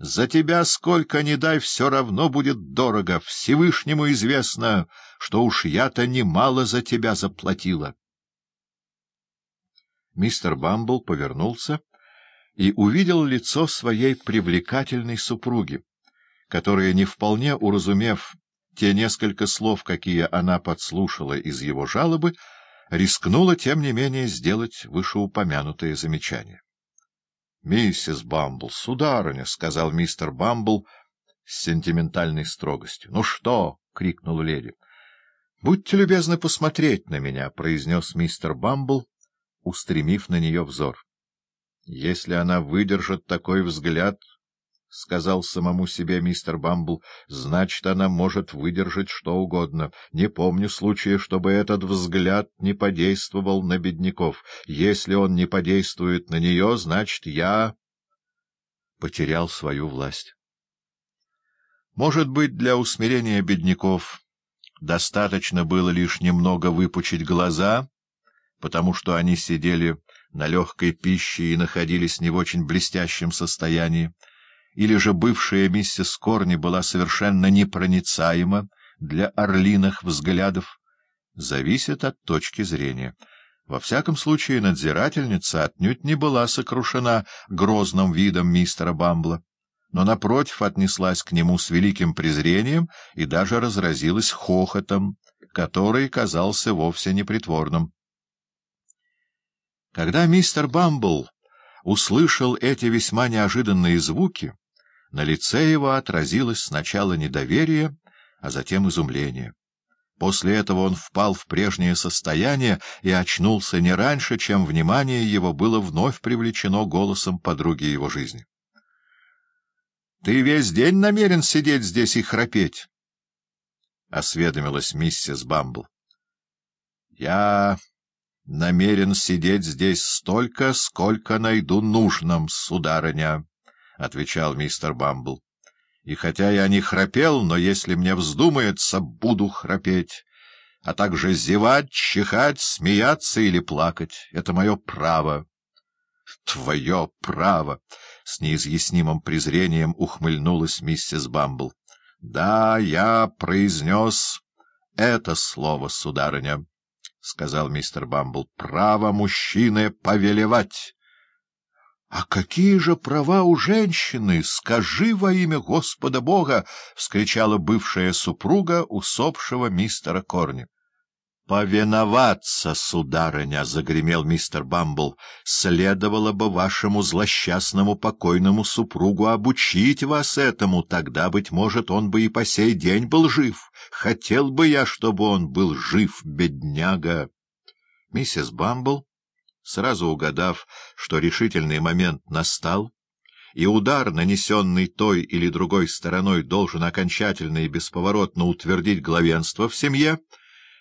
За тебя сколько ни дай, все равно будет дорого. Всевышнему известно, что уж я-то немало за тебя заплатила. Мистер Бамбл повернулся и увидел лицо своей привлекательной супруги, которая, не вполне уразумев те несколько слов, какие она подслушала из его жалобы, рискнула, тем не менее, сделать вышеупомянутое замечание. — Миссис Бамбл, сударыня, — сказал мистер Бамбл с сентиментальной строгостью. — Ну что? — крикнула леди. — Будьте любезны посмотреть на меня, — произнес мистер Бамбл, устремив на нее взор. — Если она выдержит такой взгляд, — сказал самому себе мистер Бамбл, — значит, она может выдержать что угодно. Не помню случая, чтобы этот взгляд не подействовал на бедняков. Если он не подействует на нее, значит, я потерял свою власть. Может быть, для усмирения бедняков достаточно было лишь немного выпучить глаза, потому что они сидели на легкой пище и находились не в очень блестящем состоянии, или же бывшая миссис Корни была совершенно непроницаема для орлиных взглядов, зависит от точки зрения. Во всяком случае, надзирательница отнюдь не была сокрушена грозным видом мистера Бамбла, но, напротив, отнеслась к нему с великим презрением и даже разразилась хохотом, который казался вовсе непритворным. Когда мистер Бамбл услышал эти весьма неожиданные звуки, на лице его отразилось сначала недоверие, а затем изумление. После этого он впал в прежнее состояние и очнулся не раньше, чем внимание его было вновь привлечено голосом подруги его жизни. — Ты весь день намерен сидеть здесь и храпеть? — осведомилась миссис Бамбл. — Я намерен сидеть здесь столько, сколько найду нужным, сударыня. — отвечал мистер Бамбл. — И хотя я не храпел, но если мне вздумается, буду храпеть, а также зевать, чихать, смеяться или плакать. Это мое право. — Твое право! — с неизъяснимым презрением ухмыльнулась миссис Бамбл. — Да, я произнес это слово, сударыня, — сказал мистер Бамбл. — Право мужчины повелевать. — А какие же права у женщины? Скажи во имя Господа Бога! — вскричала бывшая супруга усопшего мистера Корни. — Повиноваться, сударыня! — загремел мистер Бамбл. — Следовало бы вашему злосчастному покойному супругу обучить вас этому, тогда, быть может, он бы и по сей день был жив. Хотел бы я, чтобы он был жив, бедняга! Миссис Бамбл сразу угадав, что решительный момент настал, и удар, нанесенный той или другой стороной, должен окончательно и бесповоротно утвердить главенство в семье,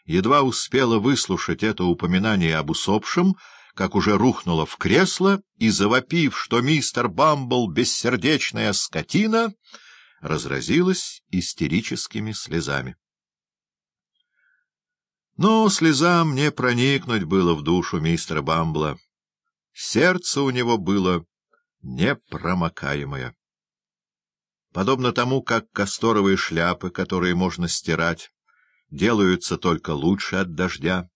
едва успела выслушать это упоминание об усопшем, как уже рухнула в кресло и, завопив, что мистер Бамбл — бессердечная скотина, разразилась истерическими слезами. Но слезам не проникнуть было в душу мистера Бамбла. Сердце у него было непромокаемое. Подобно тому, как касторовые шляпы, которые можно стирать, делаются только лучше от дождя,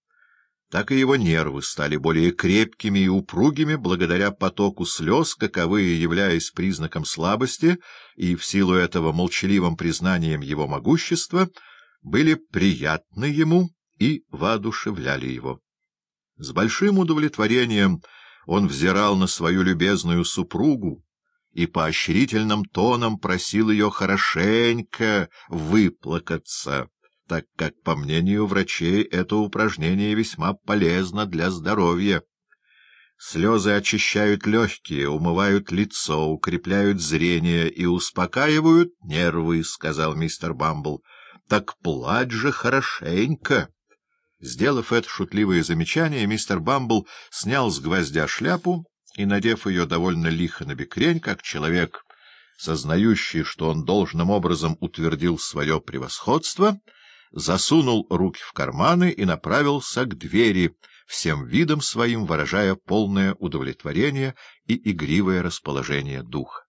так и его нервы стали более крепкими и упругими благодаря потоку слез, каковые, являясь признаком слабости и в силу этого молчаливым признанием его могущества, были приятны ему и воодушевляли его. С большим удовлетворением он взирал на свою любезную супругу и поощрительным тоном просил ее хорошенько выплакаться, так как, по мнению врачей, это упражнение весьма полезно для здоровья. Слезы очищают легкие, умывают лицо, укрепляют зрение и успокаивают нервы, — сказал мистер Бамбл. — Так плачь же хорошенько! Сделав это шутливое замечание, мистер Бамбл снял с гвоздя шляпу и, надев ее довольно лихо на бекрень, как человек, сознающий, что он должным образом утвердил свое превосходство, засунул руки в карманы и направился к двери, всем видом своим выражая полное удовлетворение и игривое расположение духа.